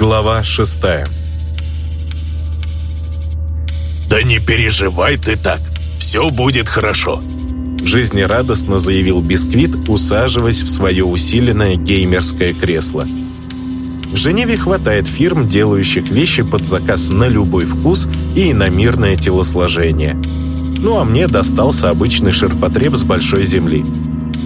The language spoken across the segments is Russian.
Глава шестая «Да не переживай ты так, все будет хорошо», жизнерадостно заявил Бисквит, усаживаясь в свое усиленное геймерское кресло. В Женеве хватает фирм, делающих вещи под заказ на любой вкус и на мирное телосложение. Ну а мне достался обычный ширпотреб с большой земли.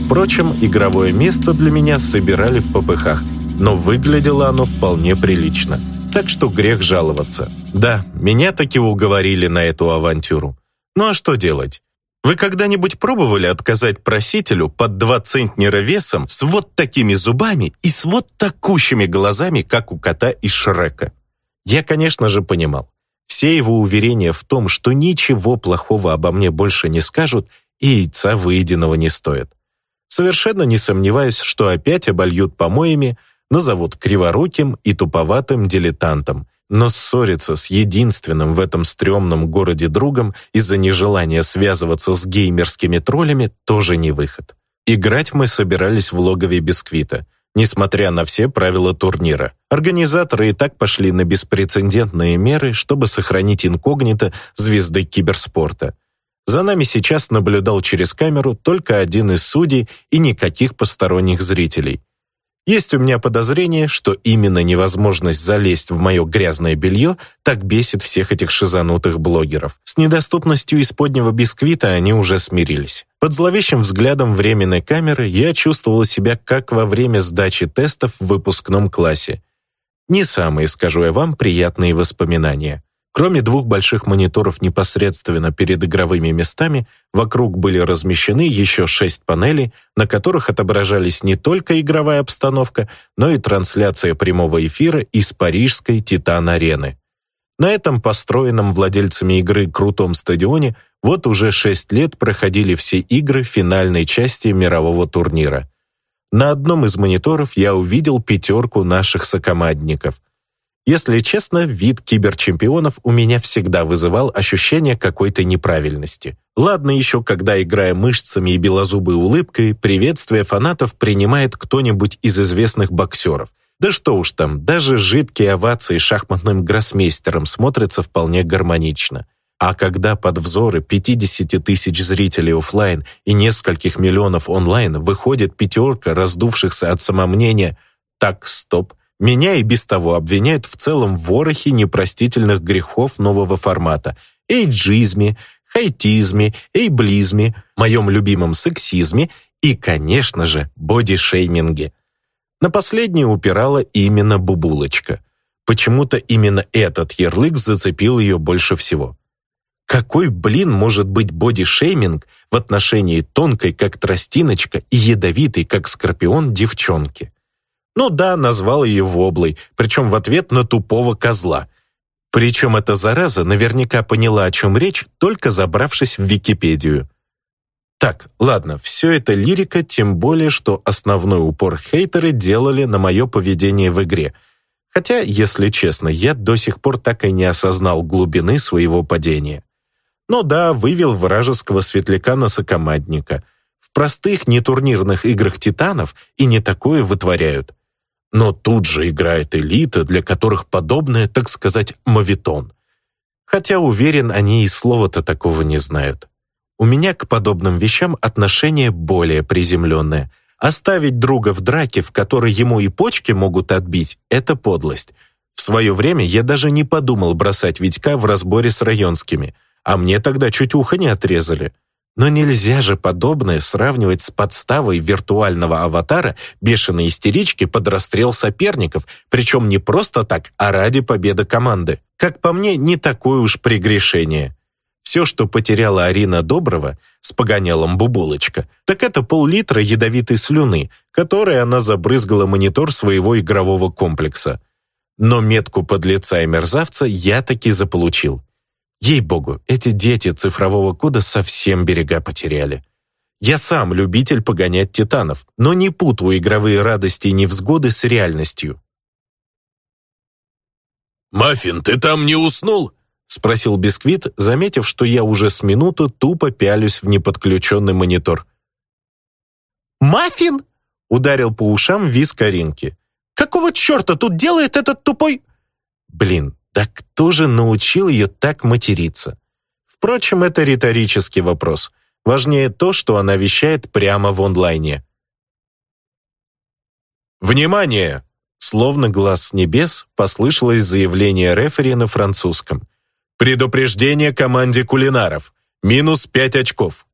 Впрочем, игровое место для меня собирали в ППХ, но выглядело оно вполне прилично. Так что грех жаловаться. Да, меня таки уговорили на эту авантюру. Ну а что делать? Вы когда-нибудь пробовали отказать просителю под два центнера весом с вот такими зубами и с вот такущими глазами, как у кота из Шрека? Я, конечно же, понимал. Все его уверения в том, что ничего плохого обо мне больше не скажут, и яйца выеденного не стоят. Совершенно не сомневаюсь, что опять обольют помоями, назовут криворуким и туповатым дилетантом, но ссориться с единственным в этом стрёмном городе другом из-за нежелания связываться с геймерскими троллями тоже не выход. Играть мы собирались в логове Бисквита, несмотря на все правила турнира. Организаторы и так пошли на беспрецедентные меры, чтобы сохранить инкогнито звезды киберспорта. За нами сейчас наблюдал через камеру только один из судей и никаких посторонних зрителей – есть у меня подозрение, что именно невозможность залезть в мое грязное белье так бесит всех этих шизанутых блогеров. С недоступностью исподнего бисквита они уже смирились. Под зловещим взглядом временной камеры я чувствовала себя как во время сдачи тестов в выпускном классе. Не самые, скажу я вам, приятные воспоминания. Кроме двух больших мониторов непосредственно перед игровыми местами, вокруг были размещены еще шесть панелей, на которых отображались не только игровая обстановка, но и трансляция прямого эфира из парижской «Титан-арены». На этом построенном владельцами игры крутом стадионе вот уже шесть лет проходили все игры финальной части мирового турнира. На одном из мониторов я увидел пятерку наших сокомандников – если честно, вид киберчемпионов у меня всегда вызывал ощущение какой-то неправильности. Ладно еще, когда, играя мышцами и белозубой улыбкой, приветствие фанатов принимает кто-нибудь из известных боксеров. Да что уж там, даже жидкие овации шахматным гроссмейстером смотрятся вполне гармонично. А когда под взоры 50 тысяч зрителей офлайн и нескольких миллионов онлайн выходит пятерка раздувшихся от самомнения «Так, стоп», меня и без того обвиняют в целом ворохе непростительных грехов нового формата. Эйджизме, хайтизме, эйблизме, моем любимом сексизме и, конечно же, бодишейминге. На последнее упирала именно Бубулочка. Почему-то именно этот ярлык зацепил ее больше всего. Какой, блин, может быть бодишейминг в отношении тонкой, как тростиночка, и ядовитой, как скорпион, девчонки? Ну да, назвал ее воблой, причем в ответ на тупого козла. Причем эта зараза наверняка поняла, о чем речь, только забравшись в Википедию. Так, ладно, все это лирика, тем более, что основной упор хейтеры делали на мое поведение в игре. Хотя, если честно, я до сих пор так и не осознал глубины своего падения. Ну да, вывел вражеского светляка на сокомандника. В простых нетурнирных играх титанов и не такое вытворяют. Но тут же играет элита, для которых подобное, так сказать, мавитон. Хотя, уверен, они и слова-то такого не знают. У меня к подобным вещам отношение более приземленное. Оставить друга в драке, в которой ему и почки могут отбить, это подлость. В свое время я даже не подумал бросать Витька в разборе с районскими, а мне тогда чуть ухо не отрезали. Но нельзя же подобное сравнивать с подставой виртуального аватара бешеной истерички под расстрел соперников, причем не просто так, а ради победы команды. Как по мне, не такое уж прегрешение. Все, что потеряла Арина Доброва с погонялом Бубулочка, так это пол-литра ядовитой слюны, которой она забрызгала монитор своего игрового комплекса. Но метку подлеца и мерзавца я таки заполучил. Ей-богу, эти дети цифрового кода совсем берега потеряли. Я сам любитель погонять титанов, но не путаю игровые радости и невзгоды с реальностью. «Маффин, ты там не уснул?» — спросил Бисквит, заметив, что я уже с минуты тупо пялюсь в неподключенный монитор. «Маффин?» — ударил по ушам виз Каринки. Какого черта тут делает этот тупой...» Блин, да кто же научил ее так материться? Впрочем, это риторический вопрос. Важнее то, что она вещает прямо в онлайне. «Внимание!» Словно глаз с небес послышалось заявление рефери на французском. «Предупреждение команде кулинаров. Минус пять очков».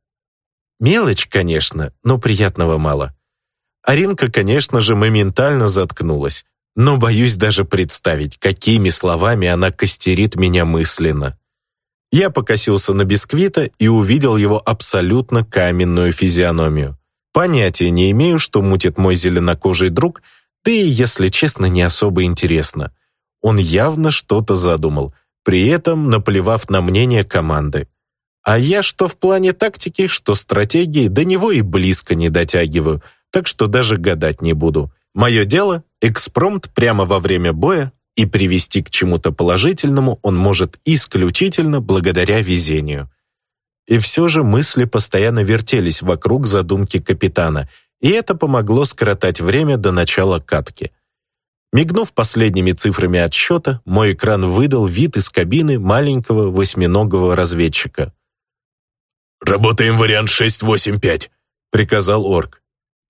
Мелочь, конечно, но приятного мало. Аринка, конечно же, моментально заткнулась, но боюсь даже представить, какими словами она костерит меня мысленно. Я покосился на бисквита и увидел его абсолютно каменную физиономию. Понятия не имею, что мутит мой зеленокожий друг, да и, если честно, не особо интересно. Он явно что-то задумал, при этом наплевав на мнение команды. А я что в плане тактики, что стратегии, до него и близко не дотягиваю, так что даже гадать не буду. Мое дело — экспромт прямо во время боя, и привести к чему-то положительному он может исключительно благодаря везению. И все же мысли постоянно вертелись вокруг задумки капитана, и это помогло скоротать время до начала катки. Мигнув последними цифрами отсчета, мой экран выдал вид из кабины маленького восьминогого разведчика. «Работаем вариант 685», — приказал орк.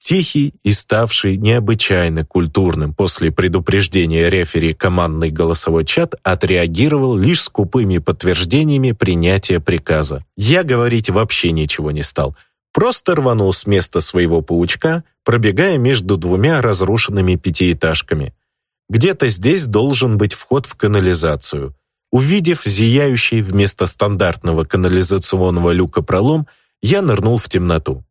Тихий и ставший необычайно культурным после предупреждения рефери командный голосовой чат отреагировал лишь скупыми подтверждениями принятия приказа. Я говорить вообще ничего не стал. Просто рванул с места своего паучка, пробегая между двумя разрушенными пятиэтажками. Где-то здесь должен быть вход в канализацию. Увидев зияющий вместо стандартного канализационного люка пролом, я нырнул в темноту.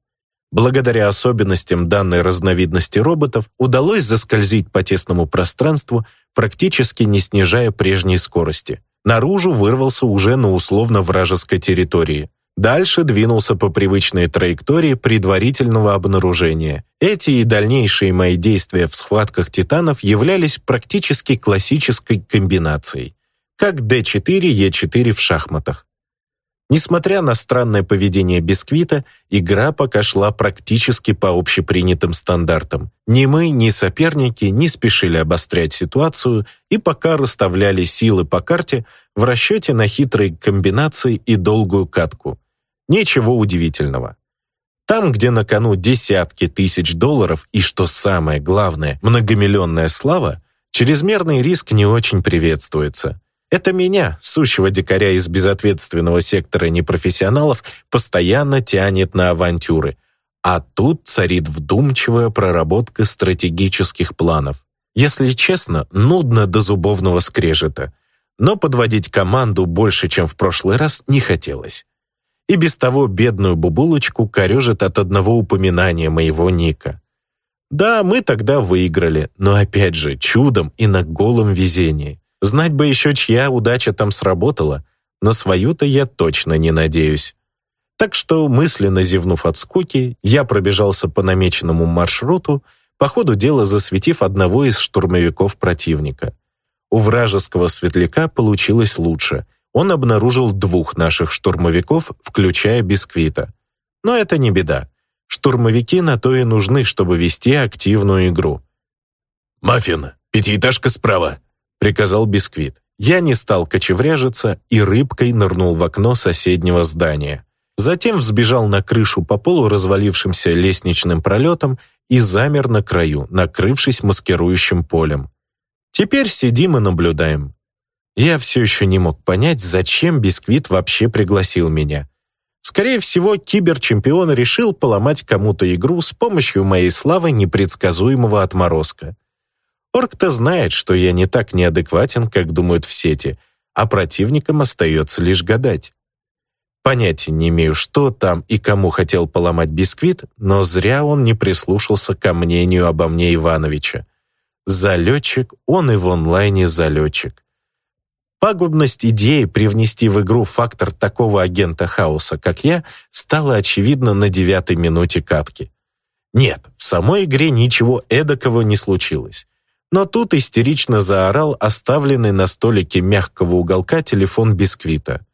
Благодаря особенностям данной разновидности роботов удалось заскользить по тесному пространству, практически не снижая прежней скорости. Наружу вырвался уже на условно-вражеской территории. Дальше двинулся по привычной траектории предварительного обнаружения. Эти и дальнейшие мои действия в схватках титанов являлись практически классической комбинацией, как D4, E4 в шахматах. Несмотря на странное поведение Бисквита, игра пока шла практически по общепринятым стандартам. Ни мы, ни соперники не спешили обострять ситуацию и пока расставляли силы по карте в расчете на хитрые комбинации и долгую катку. Ничего удивительного. Там, где на кону десятки тысяч долларов и, что самое главное, многомиллионная слава, чрезмерный риск не очень приветствуется. Это меня, сущего дикаря из безответственного сектора непрофессионалов, постоянно тянет на авантюры. А тут царит вдумчивая проработка стратегических планов. Если честно, нудно до зубовного скрежета. Но подводить команду больше, чем в прошлый раз, не хотелось. И без того бедную бубулочку корежит от одного упоминания моего ника. Да, мы тогда выиграли, но опять же, чудом и на голом везении. Знать бы еще, чья удача там сработала. На свою-то я точно не надеюсь. Так что, мысленно зевнув от скуки, я пробежался по намеченному маршруту, по ходу дела засветив одного из штурмовиков противника. У вражеского светляка получилось лучше. Он обнаружил двух наших штурмовиков, включая бисквита. Но это не беда. Штурмовики на то и нужны, чтобы вести активную игру. «Маффин, пятиэтажка справа», приказал Бисквит. Я не стал кочевряжиться и рыбкой нырнул в окно соседнего здания. Затем взбежал на крышу по полу развалившимся лестничным пролетом и замер на краю, накрывшись маскирующим полем. Теперь сидим и наблюдаем. Я все еще не мог понять, зачем Бисквит вообще пригласил меня. Скорее всего, киберчемпион решил поломать кому-то игру с помощью моей славы непредсказуемого отморозка. Орк-то знает, что я не так неадекватен, как думают в сети, а противникам остается лишь гадать. Понятия не имею, что там и кому хотел поломать бисквит, но зря он не прислушался ко мнению обо мне Ивановича. Залетчик, он и в онлайне залетчик. Пагубность идеи привнести в игру фактор такого агента хаоса, как я, стала очевидна на девятой минуте катки. Нет, в самой игре ничего эдакого не случилось. Но тут истерично заорал оставленный на столике мягкого уголка телефон бисквита.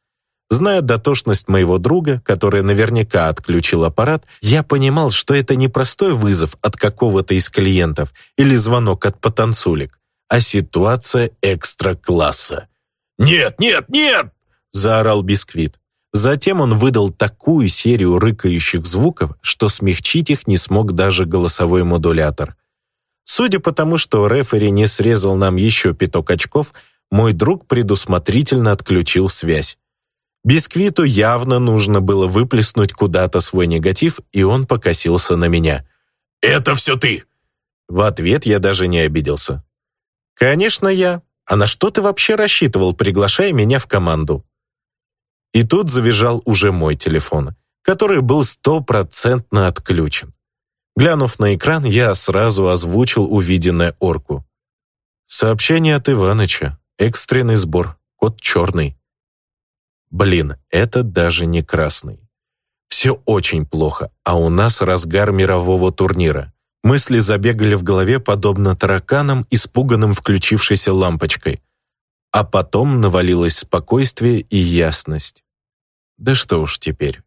Зная дотошность моего друга, который наверняка отключил аппарат, я понимал, что это не простой вызов от какого-то из клиентов или звонок от потанцулек, а ситуация экстра-класса. «Нет, нет, нет!» – заорал Бисквит. Затем он выдал такую серию рыкающих звуков, что смягчить их не смог даже голосовой модулятор. Судя по тому, что рефери не срезал нам еще пяток очков, мой друг предусмотрительно отключил связь. Бисквиту явно нужно было выплеснуть куда-то свой негатив, и он покосился на меня. «Это все ты!» В ответ я даже не обиделся. «Конечно, я. А на что ты вообще рассчитывал, приглашая меня в команду?» И тут завизжал уже мой телефон, который был стопроцентно отключен. Глянув на экран, я сразу озвучил увиденное орку. «Сообщение от Иваныча. Экстренный сбор. Код черный». Блин, это даже не красный. Все очень плохо, а у нас разгар мирового турнира. Мысли забегали в голове подобно тараканам, испуганным включившейся лампочкой. А потом навалилось спокойствие и ясность. Да что уж теперь.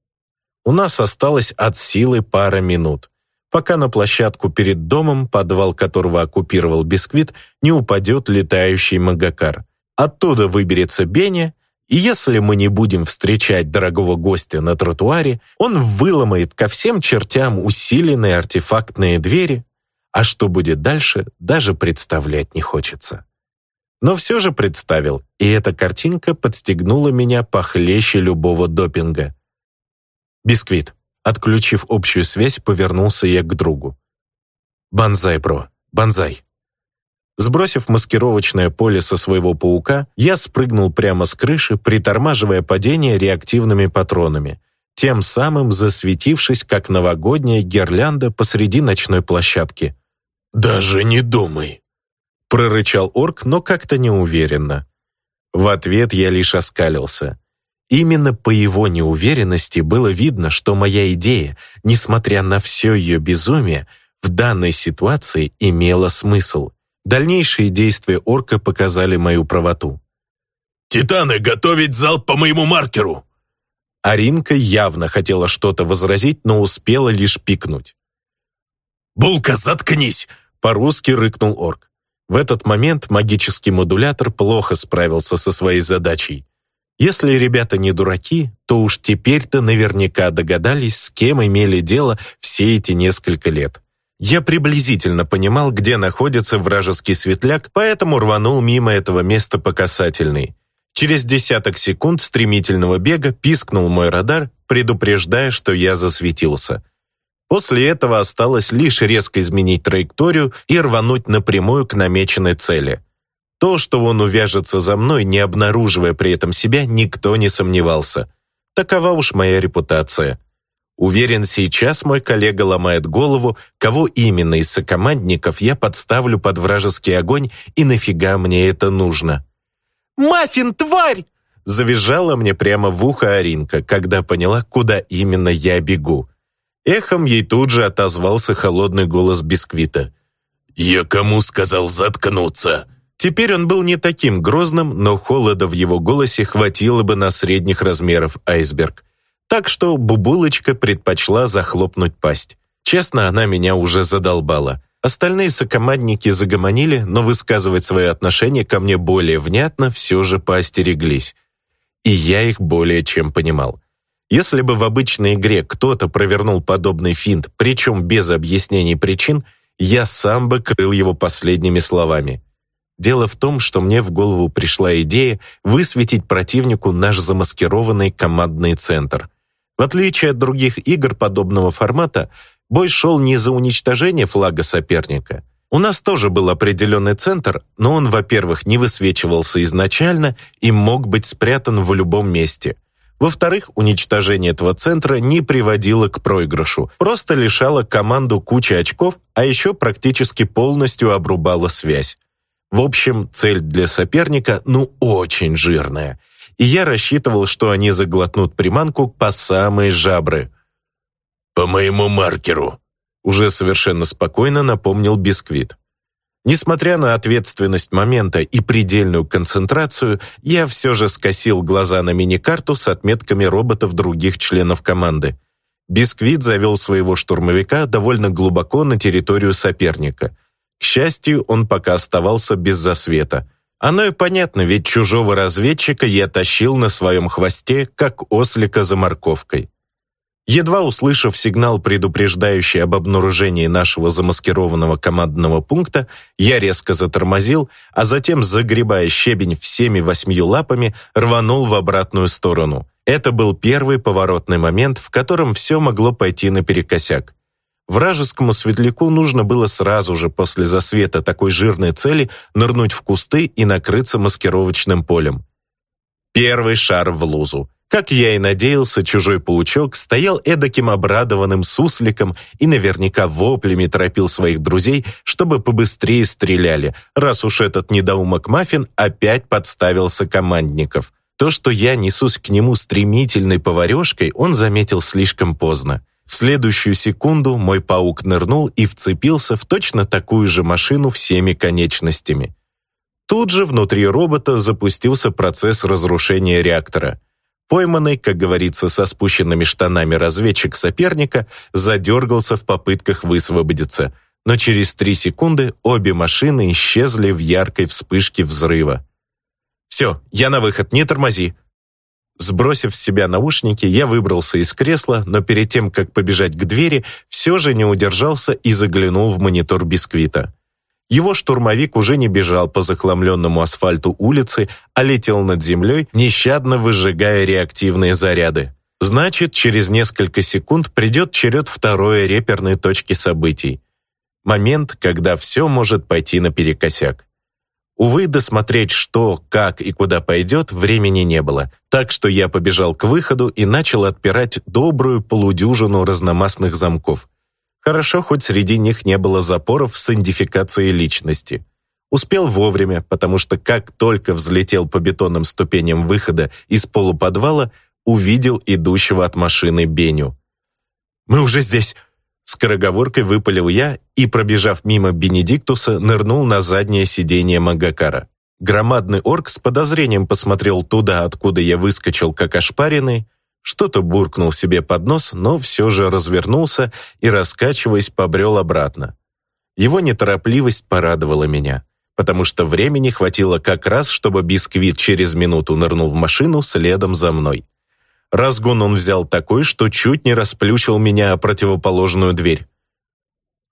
У нас осталось от силы пара минут, пока на площадку перед домом, подвал которого оккупировал бисквит, не упадет летающий магакар. Оттуда выберется Беня и если мы не будем встречать дорогого гостя на тротуаре, он выломает ко всем чертям усиленные артефактные двери, а что будет дальше, даже представлять не хочется. Но все же представил, и эта картинка подстегнула меня похлеще любого допинга. «Бисквит», отключив общую связь, повернулся я к другу. «Бонзай, бро, бонзай». Сбросив маскировочное поле со своего паука, я спрыгнул прямо с крыши, притормаживая падение реактивными патронами, тем самым засветившись, как новогодняя гирлянда посреди ночной площадки. «Даже не думай!» — прорычал орк, но как-то неуверенно. В ответ я лишь оскалился. Именно по его неуверенности было видно, что моя идея, несмотря на все ее безумие, в данной ситуации имела смысл — Дальнейшие действия орка показали мою правоту. «Титаны, готовить залп по моему маркеру!» Аринка явно хотела что-то возразить, но успела лишь пикнуть. «Булка, заткнись!» — по-русски рыкнул орк. В этот момент магический модулятор плохо справился со своей задачей. Если ребята не дураки, то уж теперь-то наверняка догадались, с кем имели дело все эти несколько лет. Я приблизительно понимал, где находится вражеский светляк, поэтому рванул мимо этого места по касательной. Через десяток секунд стремительного бега пискнул мой радар, предупреждая, что я засветился. После этого осталось лишь резко изменить траекторию и рвануть напрямую к намеченной цели. То, что он увяжется за мной, не обнаруживая при этом себя, никто не сомневался. Такова уж моя репутация. Уверен, сейчас мой коллега ломает голову, кого именно из сокомандников я подставлю под вражеский огонь и нафига мне это нужно. «Маффин, тварь!» Завизжала мне прямо в ухо Аринка, когда поняла, куда именно я бегу. Эхом ей тут же отозвался холодный голос Бисквита. «Я кому сказал заткнуться?» Теперь он был не таким грозным, но холода в его голосе хватило бы на средних размеров айсберг. Так что Бубулочка предпочла захлопнуть пасть. Честно, она меня уже задолбала. Остальные сокомандники загомонили, но высказывать свое отношение ко мне более внятно все же поостереглись. И я их более чем понимал. Если бы в обычной игре кто-то провернул подобный финт, причем без объяснений причин, я сам бы крыл его последними словами. Дело в том, что мне в голову пришла идея высветить противнику наш замаскированный командный центр. В отличие от других игр подобного формата, бой шел не за уничтожение флага соперника. У нас тоже был определенный центр, но он, во-первых, не высвечивался изначально и мог быть спрятан в любом месте. Во-вторых, уничтожение этого центра не приводило к проигрышу, просто лишало команду кучи очков, а еще практически полностью обрубало связь. В общем, цель для соперника ну очень жирная – и я рассчитывал, что они заглотнут приманку по самые жабры. «По моему маркеру», — уже совершенно спокойно напомнил Бисквит. Несмотря на ответственность момента и предельную концентрацию, я все же скосил глаза на мини-карту с отметками роботов других членов команды. Бисквит завел своего штурмовика довольно глубоко на территорию соперника. К счастью, он пока оставался без засвета. Оно и понятно, ведь чужого разведчика я тащил на своем хвосте, как ослика за морковкой. Едва услышав сигнал, предупреждающий об обнаружении нашего замаскированного командного пункта, я резко затормозил, а затем, загребая щебень всеми восьмью лапами, рванул в обратную сторону. Это был первый поворотный момент, в котором все могло пойти наперекосяк. Вражескому светляку нужно было сразу же после засвета такой жирной цели нырнуть в кусты и накрыться маскировочным полем. Первый шар в лузу. Как я и надеялся, чужой паучок стоял эдаким обрадованным сусликом и наверняка воплями торопил своих друзей, чтобы побыстрее стреляли, раз уж этот недоумок Маффин опять подставился командников. То, что я несусь к нему стремительной поварешкой, он заметил слишком поздно. В следующую секунду мой паук нырнул и вцепился в точно такую же машину всеми конечностями. Тут же внутри робота запустился процесс разрушения реактора – Пойманный, как говорится, со спущенными штанами разведчик соперника задергался в попытках высвободиться, но через три секунды обе машины исчезли в яркой вспышке взрыва. «Все, я на выход, не тормози!» Сбросив с себя наушники, я выбрался из кресла, но перед тем, как побежать к двери, все же не удержался и заглянул в монитор бисквита. Его штурмовик уже не бежал по захламленному асфальту улицы, а летел над землей, нещадно выжигая реактивные заряды. Значит, через несколько секунд придет черед второй реперной точки событий. Момент, когда все может пойти наперекосяк. Увы, досмотреть, что, как и куда пойдет, времени не было, так что я побежал к выходу и начал отпирать добрую полудюжину разномастных замков. Хорошо, хоть среди них не было запоров с идентификацией личности. Успел вовремя, потому что как только взлетел по бетонным ступеням выхода из полуподвала, увидел идущего от машины Беню. «Мы уже здесь!» Скороговоркой выпалил я и, пробежав мимо Бенедиктуса, нырнул на заднее сиденье Магакара. Громадный орк с подозрением посмотрел туда, откуда я выскочил, как ошпаренный, что-то буркнул себе под нос, но все же развернулся и, раскачиваясь, побрел обратно. Его неторопливость порадовала меня, потому что времени хватило как раз, чтобы бисквит через минуту нырнул в машину следом за мной. Разгон он взял такой, что чуть не расплющил меня о противоположную дверь.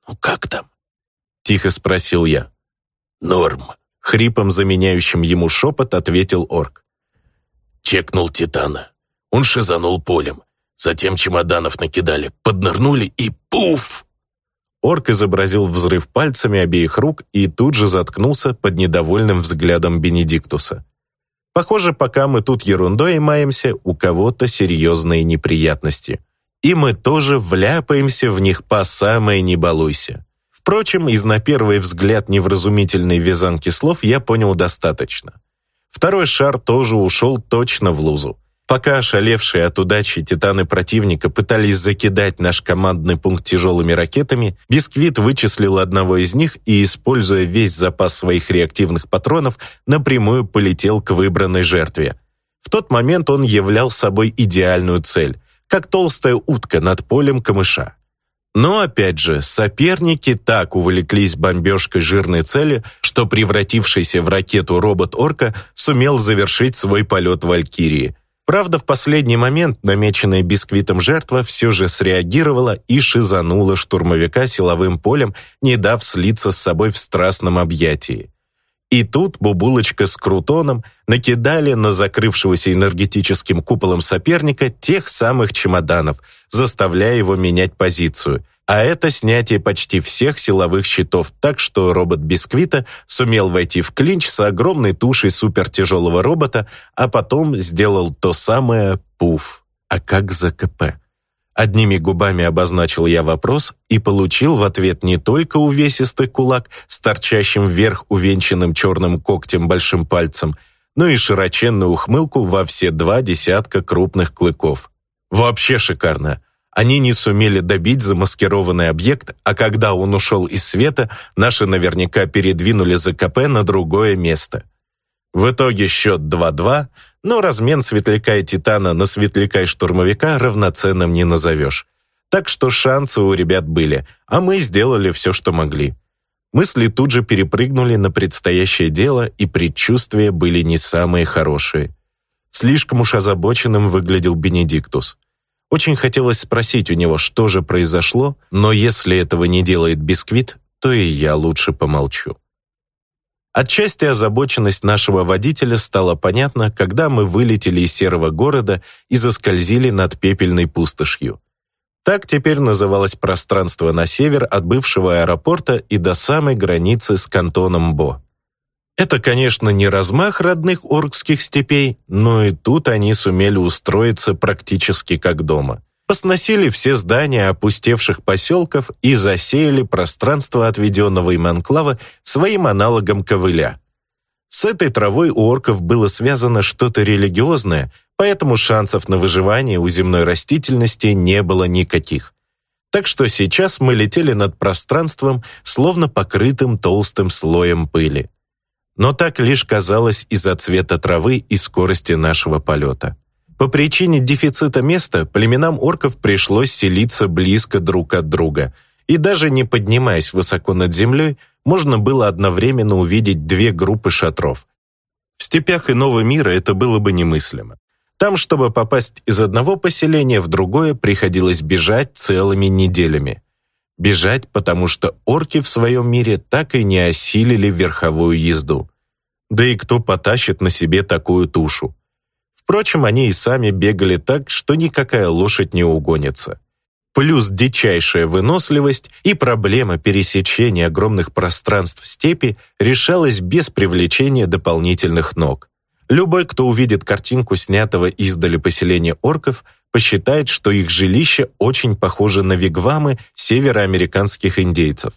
«Ну как там?» — тихо спросил я. «Норм», — хрипом заменяющим ему шепот ответил орк. «Чекнул Титана. Он шизанул полем. Затем чемоданов накидали, поднырнули и пуф! Орк изобразил взрыв пальцами обеих рук и тут же заткнулся под недовольным взглядом Бенедиктуса. Похоже, пока мы тут ерундой маемся, у кого-то серьезные неприятности. И мы тоже вляпаемся в них по самое не балуйся. Впрочем, из на первый взгляд невразумительной вязанки слов я понял достаточно. Второй шар тоже ушел точно в лузу. Пока ошалевшие от удачи титаны противника пытались закидать наш командный пункт тяжелыми ракетами, Бисквит вычислил одного из них и, используя весь запас своих реактивных патронов, напрямую полетел к выбранной жертве. В тот момент он являл собой идеальную цель, как толстая утка над полем камыша. Но, опять же, соперники так увлеклись бомбежкой жирной цели, что превратившийся в ракету робот-орка сумел завершить свой полет Валькирии – Правда, в последний момент намеченная бисквитом жертва все же среагировала и шизанула штурмовика силовым полем, не дав слиться с собой в страстном объятии. И тут Бубулочка с Крутоном накидали на закрывшегося энергетическим куполом соперника тех самых чемоданов, заставляя его менять позицию – а это снятие почти всех силовых щитов, так что робот Бисквита сумел войти в клинч с огромной тушей супертяжелого робота, а потом сделал то самое «пуф». А как за КП? Одними губами обозначил я вопрос и получил в ответ не только увесистый кулак с торчащим вверх увенчанным черным когтем большим пальцем, но и широченную ухмылку во все два десятка крупных клыков. Вообще шикарно. Они не сумели добить замаскированный объект, а когда он ушел из света, наши наверняка передвинули ЗКП на другое место. В итоге счет 2-2, но размен светляка и титана на светляка и штурмовика равноценным не назовешь. Так что шансы у ребят были, а мы сделали все, что могли. Мысли тут же перепрыгнули на предстоящее дело, и предчувствия были не самые хорошие. Слишком уж озабоченным выглядел Бенедиктус. Очень хотелось спросить у него, что же произошло, но если этого не делает бисквит, то и я лучше помолчу. Отчасти озабоченность нашего водителя стала понятна, когда мы вылетели из серого города и заскользили над пепельной пустошью. Так теперь называлось пространство на север от бывшего аэропорта и до самой границы с кантоном Бо. Это, конечно, не размах родных оркских степей, но и тут они сумели устроиться практически как дома. Посносили все здания опустевших поселков и засеяли пространство отведенного им анклава своим аналогом ковыля. С этой травой у орков было связано что-то религиозное, поэтому шансов на выживание у земной растительности не было никаких. Так что сейчас мы летели над пространством, словно покрытым толстым слоем пыли но так лишь казалось из-за цвета травы и скорости нашего полета. По причине дефицита места племенам орков пришлось селиться близко друг от друга, и даже не поднимаясь высоко над землей, можно было одновременно увидеть две группы шатров. В степях иного мира это было бы немыслимо. Там, чтобы попасть из одного поселения в другое, приходилось бежать целыми неделями. Бежать, потому что орки в своем мире так и не осилили верховую езду. Да и кто потащит на себе такую тушу? Впрочем, они и сами бегали так, что никакая лошадь не угонится. Плюс дичайшая выносливость и проблема пересечения огромных пространств степи решалась без привлечения дополнительных ног. Любой, кто увидит картинку снятого издали поселения орков, посчитает, что их жилище очень похоже на вигвамы североамериканских индейцев.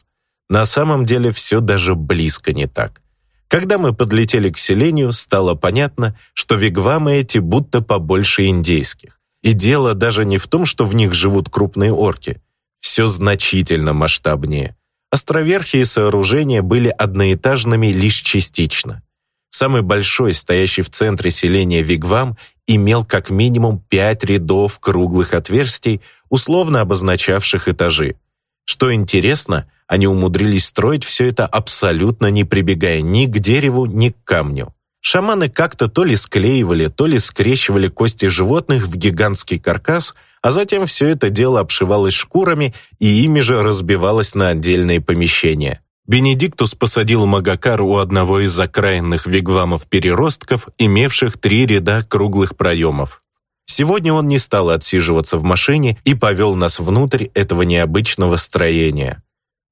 На самом деле все даже близко не так. Когда мы подлетели к селению, стало понятно, что вигвамы эти будто побольше индейских. И дело даже не в том, что в них живут крупные орки. Все значительно масштабнее. Островерхие сооружения были одноэтажными лишь частично. Самый большой, стоящий в центре селения Вигвам, имел как минимум пять рядов круглых отверстий, условно обозначавших этажи. Что интересно, они умудрились строить все это абсолютно не прибегая ни к дереву, ни к камню. Шаманы как-то то ли склеивали, то ли скрещивали кости животных в гигантский каркас, а затем все это дело обшивалось шкурами и ими же разбивалось на отдельные помещения. Бенедиктус посадил Магакар у одного из окраинных вигвамов-переростков, имевших три ряда круглых проемов. Сегодня он не стал отсиживаться в машине и повел нас внутрь этого необычного строения.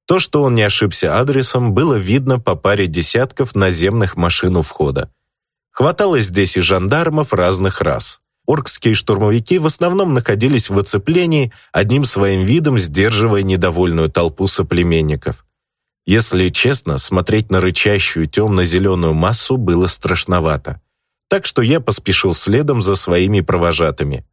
То, что он не ошибся адресом, было видно по паре десятков наземных машин у входа. Хватало здесь и жандармов разных рас. Оркские штурмовики в основном находились в оцеплении, одним своим видом сдерживая недовольную толпу соплеменников. Если честно, смотреть на рычащую темно-зеленую массу было страшновато. Так что я поспешил следом за своими провожатыми.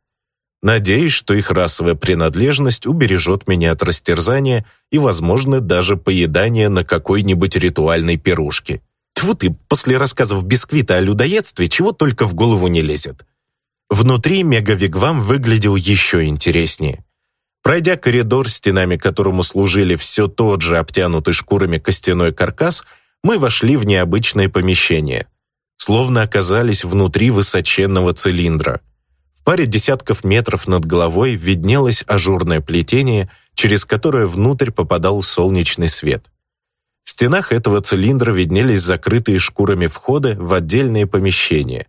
Надеюсь, что их расовая принадлежность убережет меня от растерзания и, возможно, даже поедания на какой-нибудь ритуальной пирушке. Тьфу ты, после рассказов Бисквита о людоедстве чего только в голову не лезет. Внутри мегавигвам выглядел еще интереснее. Пройдя коридор, стенами которому служили все тот же обтянутый шкурами костяной каркас, мы вошли в необычное помещение. Словно оказались внутри высоченного цилиндра. В паре десятков метров над головой виднелось ажурное плетение, через которое внутрь попадал солнечный свет. В стенах этого цилиндра виднелись закрытые шкурами входы в отдельные помещения.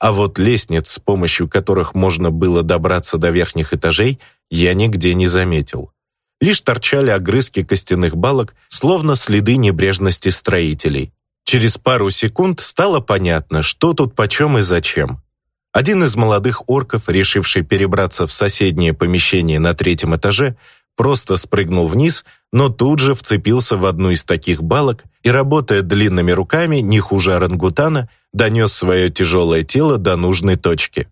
А вот лестниц, с помощью которых можно было добраться до верхних этажей, я нигде не заметил. Лишь торчали огрызки костяных балок, словно следы небрежности строителей. Через пару секунд стало понятно, что тут почем и зачем. Один из молодых орков, решивший перебраться в соседнее помещение на третьем этаже, просто спрыгнул вниз, но тут же вцепился в одну из таких балок и, работая длинными руками, не хуже орангутана, донес свое тяжелое тело до нужной точки.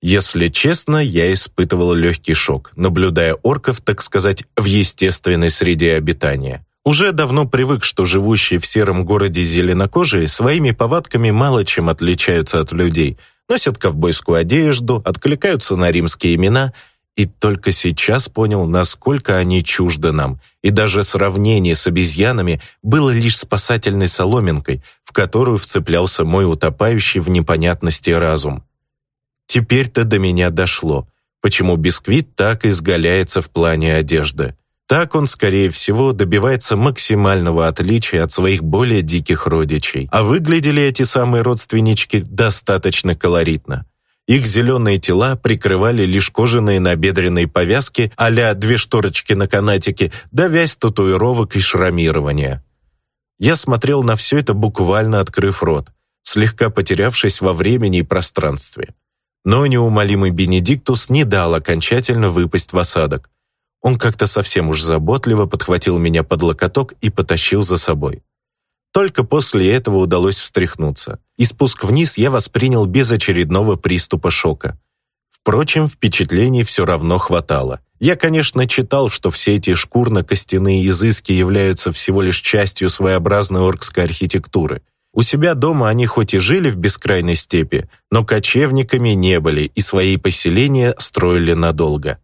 Если честно, я испытывал легкий шок, наблюдая орков, так сказать, в естественной среде обитания. Уже давно привык, что живущие в сером городе зеленокожие своими повадками мало чем отличаются от людей, носят ковбойскую одежду, откликаются на римские имена, и только сейчас понял, насколько они чужды нам, и даже сравнение с обезьянами было лишь спасательной соломинкой, в которую вцеплялся мой утопающий в непонятности разум. Теперь-то до меня дошло, почему бисквит так изгаляется в плане одежды. Так он, скорее всего, добивается максимального отличия от своих более диких родичей. А выглядели эти самые родственнички достаточно колоритно. Их зеленые тела прикрывали лишь кожаные набедренные повязки а две шторочки на канатике, да вязь татуировок и шрамирования. Я смотрел на все это, буквально открыв рот, слегка потерявшись во времени и пространстве. Но неумолимый Бенедиктус не дал окончательно выпасть в осадок. Он как-то совсем уж заботливо подхватил меня под локоток и потащил за собой. Только после этого удалось встряхнуться, и спуск вниз я воспринял без очередного приступа шока. Впрочем, впечатлений все равно хватало. Я, конечно, читал, что все эти шкурно-костяные изыски являются всего лишь частью своеобразной оркской архитектуры – у себя дома они хоть и жили в бескрайной степи, но кочевниками не были и свои поселения строили надолго.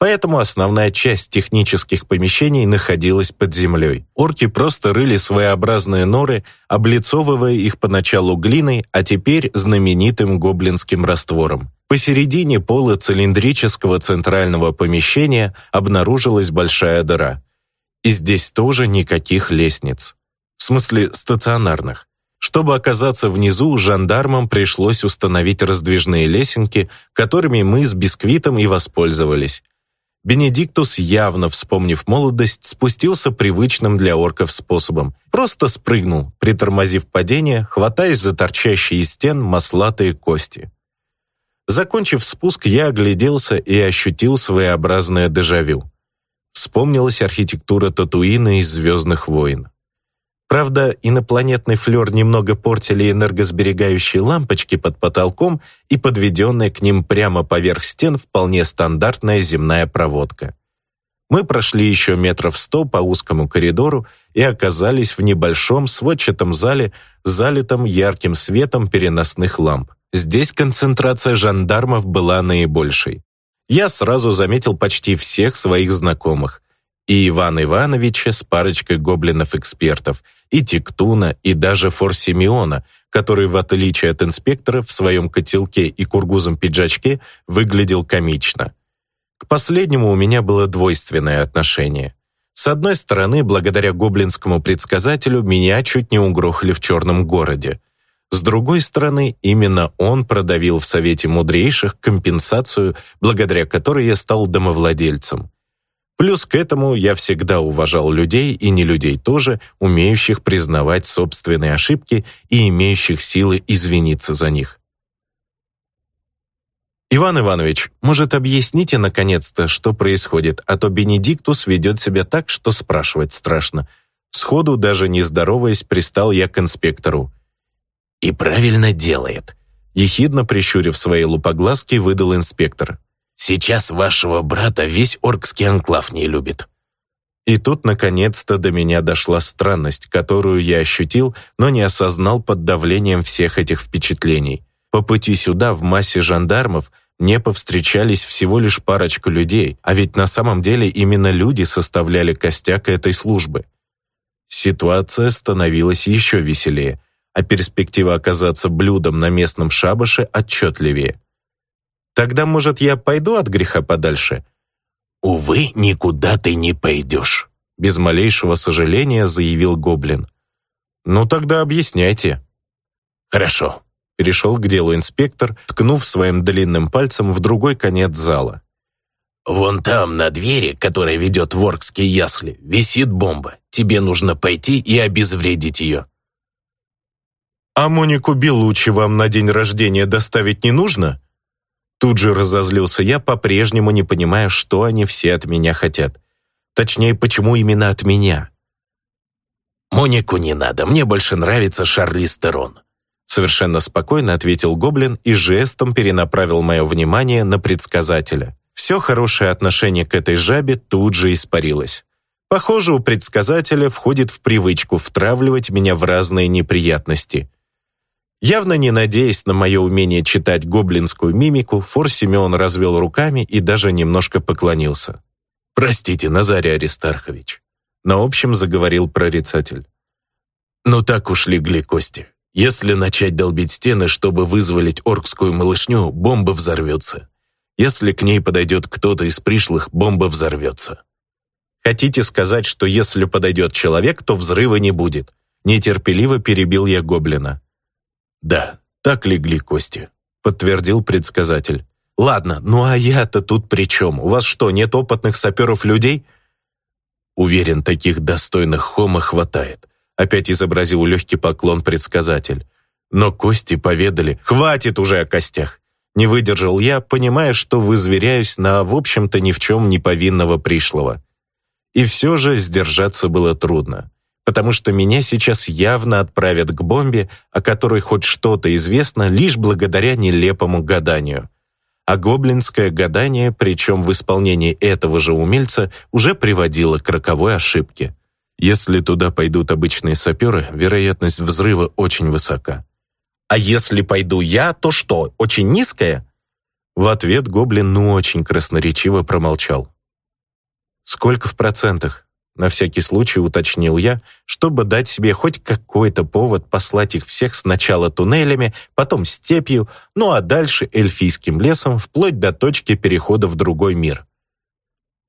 Поэтому основная часть технических помещений находилась под землей. Орки просто рыли своеобразные норы, облицовывая их поначалу глиной, а теперь знаменитым гоблинским раствором. Посередине пола цилиндрического центрального помещения обнаружилась большая дыра. И здесь тоже никаких лестниц. В смысле стационарных. Чтобы оказаться внизу, жандармам пришлось установить раздвижные лесенки, которыми мы с бисквитом и воспользовались. Бенедиктус, явно вспомнив молодость, спустился привычным для орков способом. Просто спрыгнул, притормозив падение, хватаясь за торчащие из стен маслатые кости. Закончив спуск, я огляделся и ощутил своеобразное дежавю. Вспомнилась архитектура Татуина из «Звездных войн». Правда, инопланетный флер немного портили энергосберегающие лампочки под потолком и подведенная к ним прямо поверх стен вполне стандартная земная проводка. Мы прошли еще метров сто по узкому коридору и оказались в небольшом сводчатом зале, залитом ярким светом переносных ламп. Здесь концентрация жандармов была наибольшей. Я сразу заметил почти всех своих знакомых. И Ивана Ивановича с парочкой гоблинов-экспертов – и Тиктуна, и даже Форсимеона, который, в отличие от инспектора, в своем котелке и кургузом пиджачке выглядел комично. К последнему у меня было двойственное отношение. С одной стороны, благодаря гоблинскому предсказателю, меня чуть не угрохали в черном городе. С другой стороны, именно он продавил в Совете Мудрейших компенсацию, благодаря которой я стал домовладельцем. Плюс к этому я всегда уважал людей и не людей тоже, умеющих признавать собственные ошибки и имеющих силы извиниться за них. «Иван Иванович, может, объясните наконец-то, что происходит, а то Бенедиктус ведет себя так, что спрашивать страшно». Сходу, даже не здороваясь, пристал я к инспектору. «И правильно делает», — ехидно прищурив свои лупоглазки, выдал инспектор. Сейчас вашего брата весь оркский анклав не любит». И тут, наконец-то, до меня дошла странность, которую я ощутил, но не осознал под давлением всех этих впечатлений. По пути сюда, в массе жандармов, мне повстречались всего лишь парочка людей, а ведь на самом деле именно люди составляли костяк этой службы. Ситуация становилась еще веселее, а перспектива оказаться блюдом на местном шабаше отчетливее. Тогда, может, я пойду от греха подальше?» «Увы, никуда ты не пойдешь», — без малейшего сожаления заявил Гоблин. «Ну тогда объясняйте». «Хорошо», — перешел к делу инспектор, ткнув своим длинным пальцем в другой конец зала. «Вон там, на двери, которая ведет в Оркские ясли, висит бомба. Тебе нужно пойти и обезвредить ее». «А Монику Белучи вам на день рождения доставить не нужно?» Тут же разозлился я, по-прежнему не понимая, что они все от меня хотят. Точнее, почему именно от меня. «Монику не надо, мне больше нравится Шарлиз Терон», Совершенно спокойно ответил гоблин и жестом перенаправил мое внимание на предсказателя. Все хорошее отношение к этой жабе тут же испарилось. Похоже, у предсказателя входит в привычку втравливать меня в разные неприятности. Явно не надеясь на мое умение читать гоблинскую мимику, Фор Симеон развел руками и даже немножко поклонился. «Простите, Назарий Аристархович», — на общем заговорил прорицатель. «Ну так уж легли кости. Если начать долбить стены, чтобы вызволить оркскую малышню, бомба взорвется. Если к ней подойдет кто-то из пришлых, бомба взорвется. Хотите сказать, что если подойдет человек, то взрыва не будет? Нетерпеливо перебил я гоблина. Да, так легли кости, подтвердил предсказатель. Ладно, ну а я-то тут при чем? У вас что, нет опытных саперов людей? Уверен, таких достойных хома хватает. Опять изобразил легкий поклон предсказатель. Но кости поведали. Хватит уже о костях. Не выдержал я, понимая, что вызверяюсь на, в общем-то, ни в чем не повинного пришлого. И все же сдержаться было трудно, потому что меня сейчас явно отправят к бомбе, о которой хоть что-то известно лишь благодаря нелепому гаданию. А гоблинское гадание, причем в исполнении этого же умельца, уже приводило к роковой ошибке. Если туда пойдут обычные саперы, вероятность взрыва очень высока. «А если пойду я, то что, очень низкая?» В ответ гоблин ну очень красноречиво промолчал. «Сколько в процентах?» На всякий случай уточнил я, чтобы дать себе хоть какой-то повод послать их всех сначала туннелями, потом степью, ну а дальше эльфийским лесом, вплоть до точки перехода в другой мир.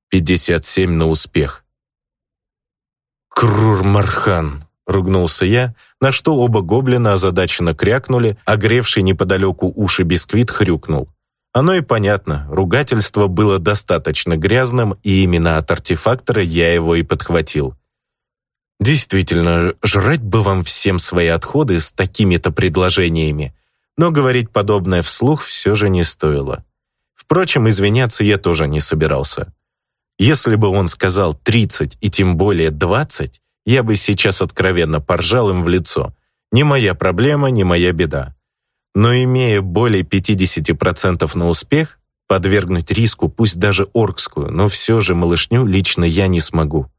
57 на успех. «Крур-Мархан!» — ругнулся я, на что оба гоблина озадаченно крякнули, а гревший неподалеку уши бисквит хрюкнул. Оно и понятно, ругательство было достаточно грязным, и именно от артефактора я его и подхватил. Действительно, жрать бы вам всем свои отходы с такими-то предложениями, но говорить подобное вслух все же не стоило. Впрочем, извиняться я тоже не собирался. Если бы он сказал 30 и тем более 20, я бы сейчас откровенно поржал им в лицо. Не моя проблема, не моя беда. Но имея более 50% на успех, подвергнуть риску пусть даже оркскую, но все же малышню лично я не смогу.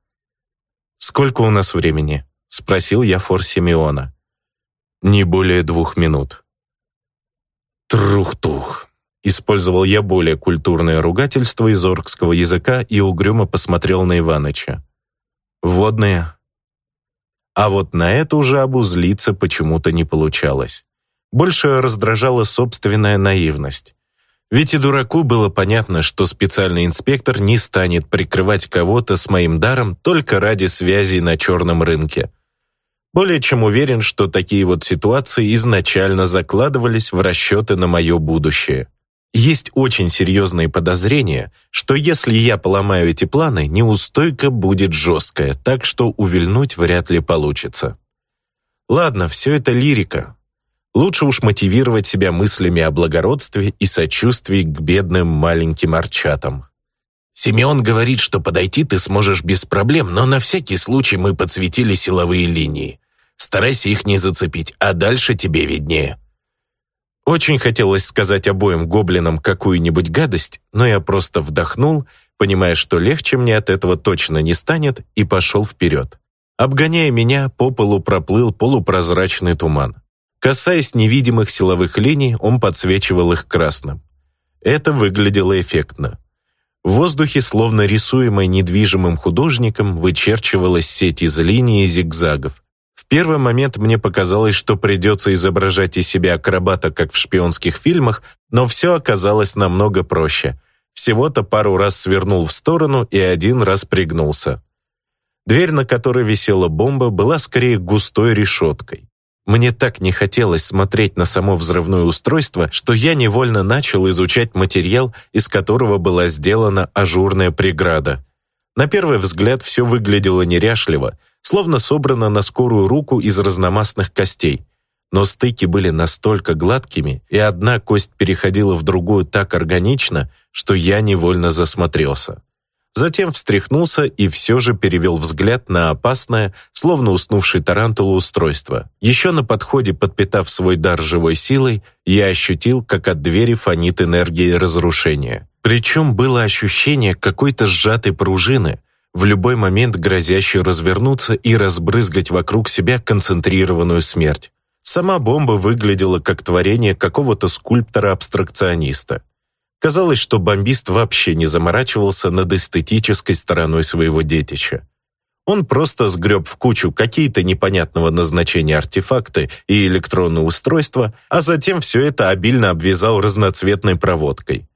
«Сколько у нас времени?» — спросил я Фор Симеона. «Не более двух минут». «Трух-тух», Использовал я более культурное ругательство из оркского языка и угрюмо посмотрел на Иваныча. «Водные». А вот на эту жабу злиться почему-то не получалось. Больше раздражала собственная наивность. Ведь и дураку было понятно, что специальный инспектор не станет прикрывать кого-то с моим даром только ради связей на черном рынке. Более чем уверен, что такие вот ситуации изначально закладывались в расчеты на мое будущее. Есть очень серьезные подозрения, что если я поломаю эти планы, неустойка будет жесткая, так что увильнуть вряд ли получится. Ладно, все это лирика. Лучше уж мотивировать себя мыслями о благородстве и сочувствии к бедным маленьким арчатам. Симеон говорит, что подойти ты сможешь без проблем, но на всякий случай мы подсветили силовые линии. Старайся их не зацепить, а дальше тебе виднее. Очень хотелось сказать обоим гоблинам какую-нибудь гадость, но я просто вдохнул, понимая, что легче мне от этого точно не станет, и пошел вперед. Обгоняя меня, по полу проплыл полупрозрачный туман. Касаясь невидимых силовых линий, он подсвечивал их красным. Это выглядело эффектно. В воздухе, словно рисуемой недвижимым художником, вычерчивалась сеть из линий и зигзагов, первый момент мне показалось, что придется изображать из себя акробата, как в шпионских фильмах, но все оказалось намного проще. Всего-то пару раз свернул в сторону и один раз пригнулся. Дверь, на которой висела бомба, была скорее густой решеткой. Мне так не хотелось смотреть на само взрывное устройство, что я невольно начал изучать материал, из которого была сделана ажурная преграда. На первый взгляд все выглядело неряшливо — словно собрано на скорую руку из разномастных костей. Но стыки были настолько гладкими, и одна кость переходила в другую так органично, что я невольно засмотрелся. Затем встряхнулся и все же перевел взгляд на опасное, словно уснувший тарантул устройство. Еще на подходе, подпитав свой дар живой силой, я ощутил, как от двери фонит энергия разрушения. Причем было ощущение какой-то сжатой пружины, в любой момент грозящей развернуться и разбрызгать вокруг себя концентрированную смерть. Сама бомба выглядела как творение какого-то скульптора-абстракциониста. Казалось, что бомбист вообще не заморачивался над эстетической стороной своего детища. Он просто сгреб в кучу какие-то непонятного назначения артефакты и электронные устройства, а затем все это обильно обвязал разноцветной проводкой.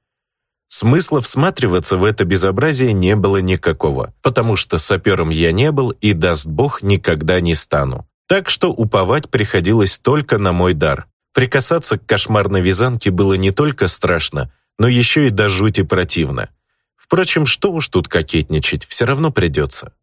Смысла всматриваться в это безобразие не было никакого, потому что сапером я не был и, даст бог, никогда не стану. Так что уповать приходилось только на мой дар. Прикасаться к кошмарной вязанке было не только страшно, но еще и до жути противно. Впрочем, что уж тут кокетничать, все равно придется.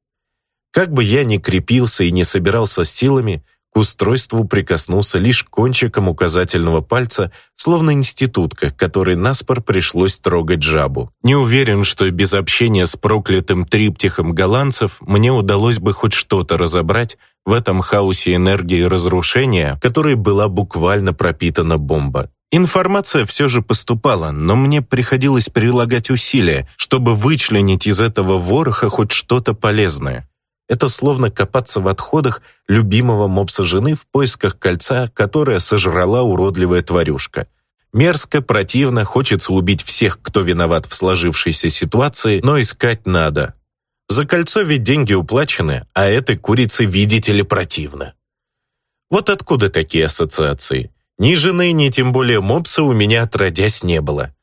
Как бы я ни крепился и не собирался силами, к устройству прикоснулся лишь кончиком указательного пальца, словно институтка, которой наспор пришлось трогать жабу. Не уверен, что без общения с проклятым триптихом голландцев мне удалось бы хоть что-то разобрать в этом хаосе энергии разрушения, которой была буквально пропитана бомба. Информация все же поступала, но мне приходилось прилагать усилия, чтобы вычленить из этого вороха хоть что-то полезное. Это словно копаться в отходах любимого мопса жены в поисках кольца, которое сожрала уродливая тварюшка. Мерзко, противно, хочется убить всех, кто виноват в сложившейся ситуации, но искать надо. За кольцо ведь деньги уплачены, а этой курице, видите ли, противно. Вот откуда такие ассоциации? Ни жены, ни тем более мопса у меня отродясь не было.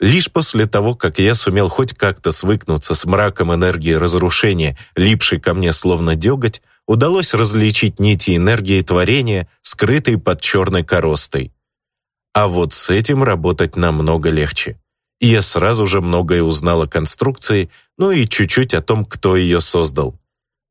Лишь после того, как я сумел хоть как-то свыкнуться с мраком энергии разрушения, липшей ко мне словно деготь, удалось различить нити энергии творения, скрытые под черной коростой. А вот с этим работать намного легче. И я сразу же многое узнал о конструкции, ну и чуть-чуть о том, кто ее создал.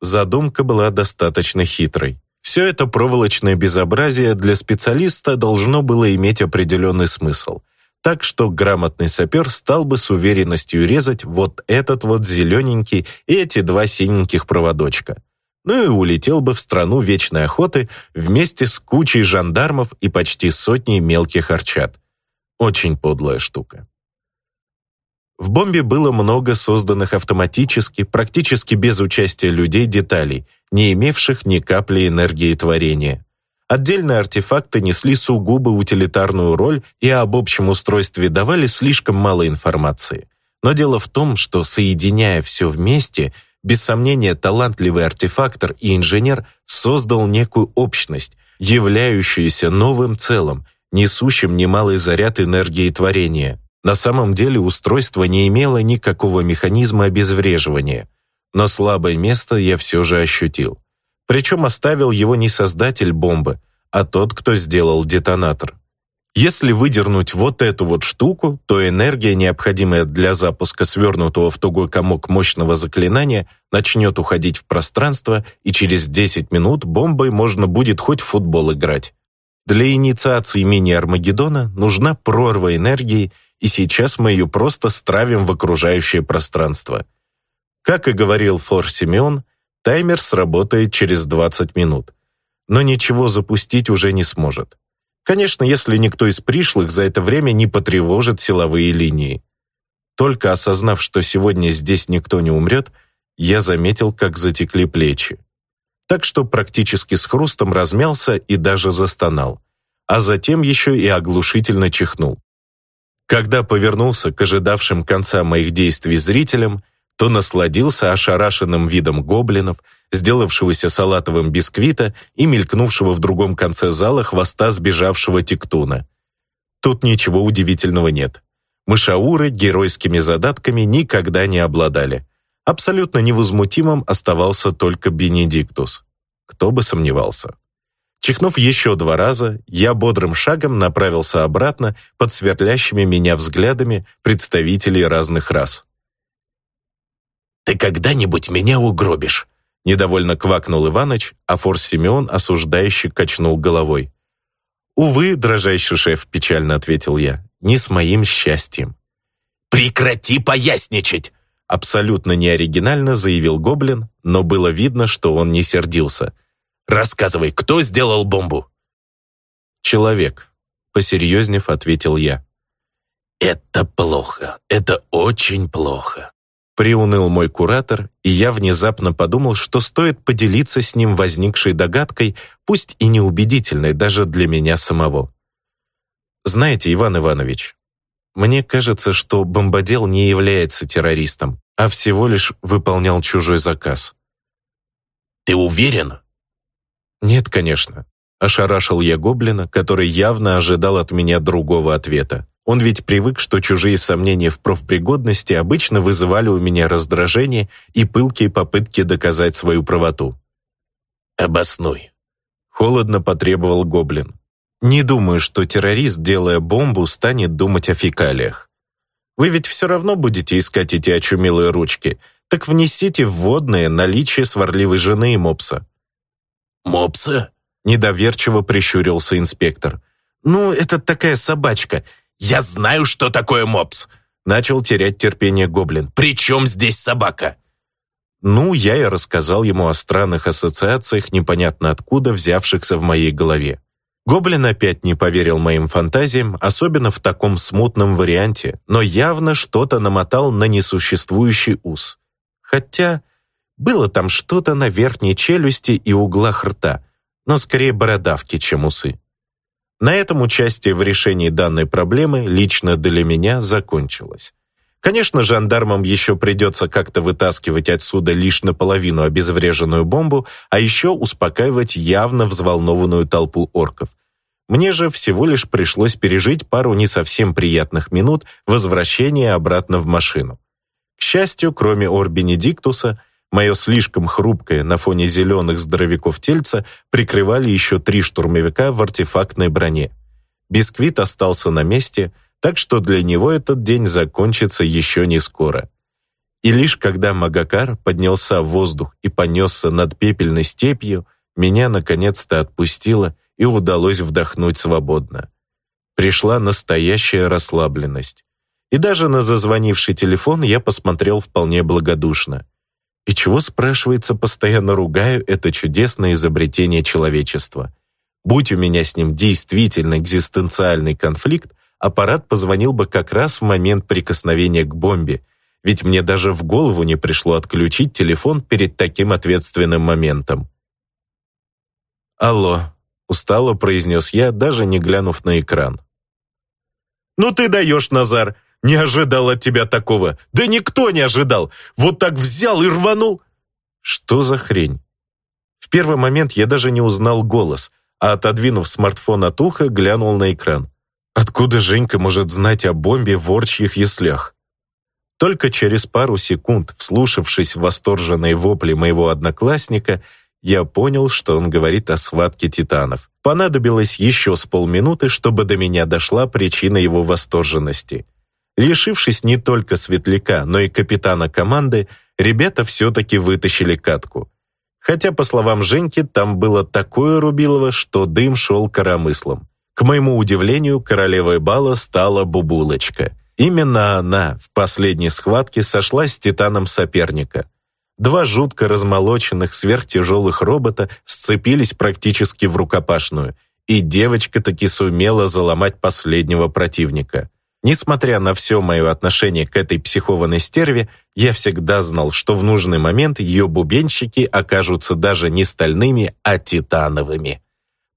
Задумка была достаточно хитрой. Все это проволочное безобразие для специалиста должно было иметь определенный смысл. Так что грамотный сапер стал бы с уверенностью резать вот этот вот зелененький и эти два синеньких проводочка. Ну и улетел бы в страну вечной охоты вместе с кучей жандармов и почти сотней мелких арчат. Очень подлая штука. В бомбе было много созданных автоматически, практически без участия людей деталей, не имевших ни капли энергии творения. Отдельные артефакты несли сугубо утилитарную роль и об общем устройстве давали слишком мало информации. Но дело в том, что, соединяя все вместе, без сомнения талантливый артефактор и инженер создал некую общность, являющуюся новым целым, несущим немалый заряд энергии творения. На самом деле устройство не имело никакого механизма обезвреживания, но слабое место я все же ощутил. Причем оставил его не создатель бомбы, а тот, кто сделал детонатор. Если выдернуть вот эту вот штуку, то энергия, необходимая для запуска свернутого в тугой комок мощного заклинания, начнет уходить в пространство, и через 10 минут бомбой можно будет хоть в футбол играть. Для инициации мини-Армагеддона нужна прорва энергии, и сейчас мы ее просто стравим в окружающее пространство. Как и говорил Фор Симеон, таймер сработает через 20 минут, но ничего запустить уже не сможет. Конечно, если никто из пришлых за это время не потревожит силовые линии. Только осознав, что сегодня здесь никто не умрет, я заметил, как затекли плечи. Так что практически с хрустом размялся и даже застонал, а затем еще и оглушительно чихнул. Когда повернулся к ожидавшим конца моих действий зрителям, то насладился ошарашенным видом гоблинов, сделавшегося салатовым бисквита и мелькнувшего в другом конце зала хвоста сбежавшего тектуна. Тут ничего удивительного нет. Мышауры геройскими задатками никогда не обладали. Абсолютно невозмутимым оставался только Бенедиктус. Кто бы сомневался. Чихнув еще два раза, я бодрым шагом направился обратно под сверлящими меня взглядами представителей разных рас. «Ты когда-нибудь меня угробишь?» Недовольно квакнул Иваныч, а Форс Симеон осуждающе качнул головой. «Увы, дрожайший шеф», — печально ответил я, — «не с моим счастьем». «Прекрати поясничать!» Абсолютно неоригинально заявил Гоблин, но было видно, что он не сердился. «Рассказывай, кто сделал бомбу?» «Человек», — посерьезнев ответил я. «Это плохо, это очень плохо», — приуныл мой куратор, и я внезапно подумал, что стоит поделиться с ним возникшей догадкой, пусть и неубедительной даже для меня самого. «Знаете, Иван Иванович, мне кажется, что бомбодел не является террористом, а всего лишь выполнял чужой заказ. «Ты уверен?» «Нет, конечно», — ошарашил я гоблина, который явно ожидал от меня другого ответа. Он ведь привык, что чужие сомнения в профпригодности обычно вызывали у меня раздражение и пылкие попытки доказать свою правоту. «Обоснуй», — холодно потребовал гоблин. Не думаю, что террорист, делая бомбу, станет думать о фекалиях. Вы ведь все равно будете искать эти очумелые ручки, так внесите вводные наличие сварливой жены и мопса». «Мопса?» — недоверчиво прищурился инспектор. «Ну, это такая собачка. Я знаю, что такое мопс!» Начал терять терпение гоблин. «При чем здесь собака?» Ну, я и рассказал ему о странных ассоциациях, непонятно откуда взявшихся в моей голове. Гоблин опять не поверил моим фантазиям, особенно в таком смутном варианте, но явно что-то намотал на несуществующий ус. Хотя было там что-то на верхней челюсти и углах рта, но скорее бородавки, чем усы. На этом участие в решении данной проблемы лично для меня закончилось. Конечно, жандармам еще придется как-то вытаскивать отсюда лишь наполовину обезвреженную бомбу, а еще успокаивать явно взволнованную толпу орков. Мне же всего лишь пришлось пережить пару не совсем приятных минут возвращения обратно в машину. К счастью, кроме Ор Бенедиктуса, мое слишком хрупкое на фоне зеленых здоровяков тельца прикрывали еще три штурмовика в артефактной броне. Бисквит остался на месте, так что для него этот день закончится еще не скоро. И лишь когда Магакар поднялся в воздух и понесся над пепельной степью, меня наконец-то отпустило, и удалось вдохнуть свободно. Пришла настоящая расслабленность. И даже на зазвонивший телефон я посмотрел вполне благодушно. И чего, спрашивается, постоянно ругаю это чудесное изобретение человечества. Будь у меня с ним действительно экзистенциальный конфликт, аппарат позвонил бы как раз в момент прикосновения к бомбе, ведь мне даже в голову не пришло отключить телефон перед таким ответственным моментом. «Алло», Устало произнес я, даже не глянув на экран. «Ну ты даешь, Назар! Не ожидал от тебя такого! Да никто не ожидал! Вот так взял и рванул!» Что за хрень? В первый момент я даже не узнал голос, а отодвинув смартфон от уха, глянул на экран. Откуда Женька может знать о бомбе в орчьих яслях? Только через пару секунд, вслушавшись в восторженные вопли моего одноклассника, я понял, что он говорит о схватке титанов. Понадобилось еще с полминуты, чтобы до меня дошла причина его восторженности. Лишившись не только светляка, но и капитана команды, ребята все-таки вытащили катку. Хотя, по словам Женьки, там было такое рубилово, что дым шел коромыслом. К моему удивлению, королевой бала стала Бубулочка. Именно она в последней схватке сошлась с титаном соперника. Два жутко размолоченных сверхтяжелых робота сцепились практически в рукопашную, и девочка таки сумела заломать последнего противника. Несмотря на все мое отношение к этой психованной стерве, я всегда знал, что в нужный момент ее бубенщики окажутся даже не стальными, а титановыми.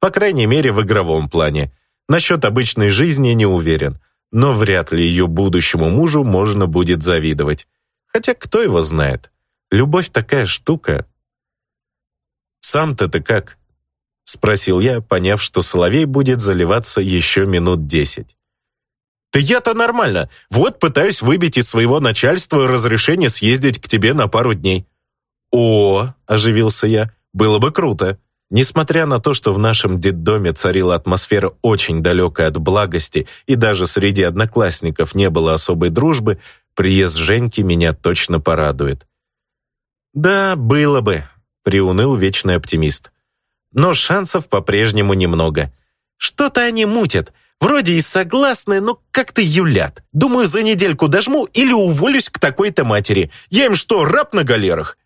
По крайней мере, в игровом плане. Насчет обычной жизни не уверен, но вряд ли ее будущему мужу можно будет завидовать. Хотя кто его знает. Любовь такая штука. «Сам-то ты как?» — спросил я, поняв, что Соловей будет заливаться еще минут десять. «Да я-то нормально. Вот пытаюсь выбить из своего начальства разрешение съездить к тебе на пару дней». «О!» — оживился я. «Было бы круто». Несмотря на то, что в нашем детдоме царила атмосфера очень далекая от благости и даже среди одноклассников не было особой дружбы, приезд Женьки меня точно порадует. «Да, было бы», — приуныл вечный оптимист. «Но шансов по-прежнему немного. Что-то они мутят. Вроде и согласны, но как-то юлят. Думаю, за недельку дожму или уволюсь к такой-то матери. Я им что, раб на галерах?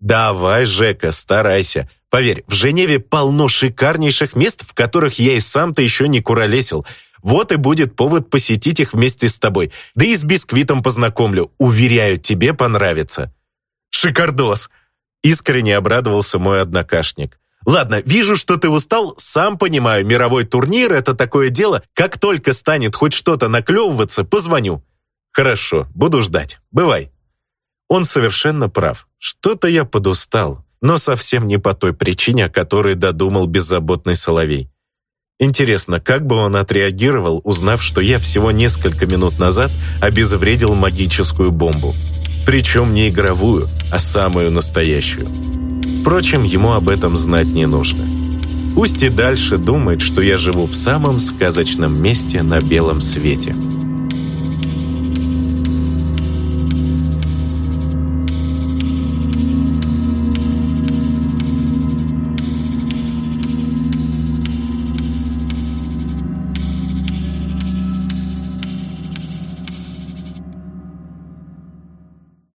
Давай, Жека, старайся. Поверь, в Женеве полно шикарнейших мест, в которых я и сам-то еще не куролесил. Вот и будет повод посетить их вместе с тобой. Да и с бисквитом познакомлю. Уверяю, тебе понравится. Шикардос! Искренне обрадовался мой однокашник. Ладно, вижу, что ты устал, сам понимаю, мировой турнир — это такое дело. Как только станет хоть что-то наклевываться, позвоню. Хорошо, буду ждать. Бывай. Он совершенно прав. Что-то я подустал, но совсем не по той причине, о которой додумал беззаботный Соловей. Интересно, как бы он отреагировал, узнав, что я всего несколько минут назад обезвредил магическую бомбу. Причем не игровую, а самую настоящую. Впрочем, ему об этом знать не нужно. Пусть и дальше думает, что я живу в самом сказочном месте на белом свете.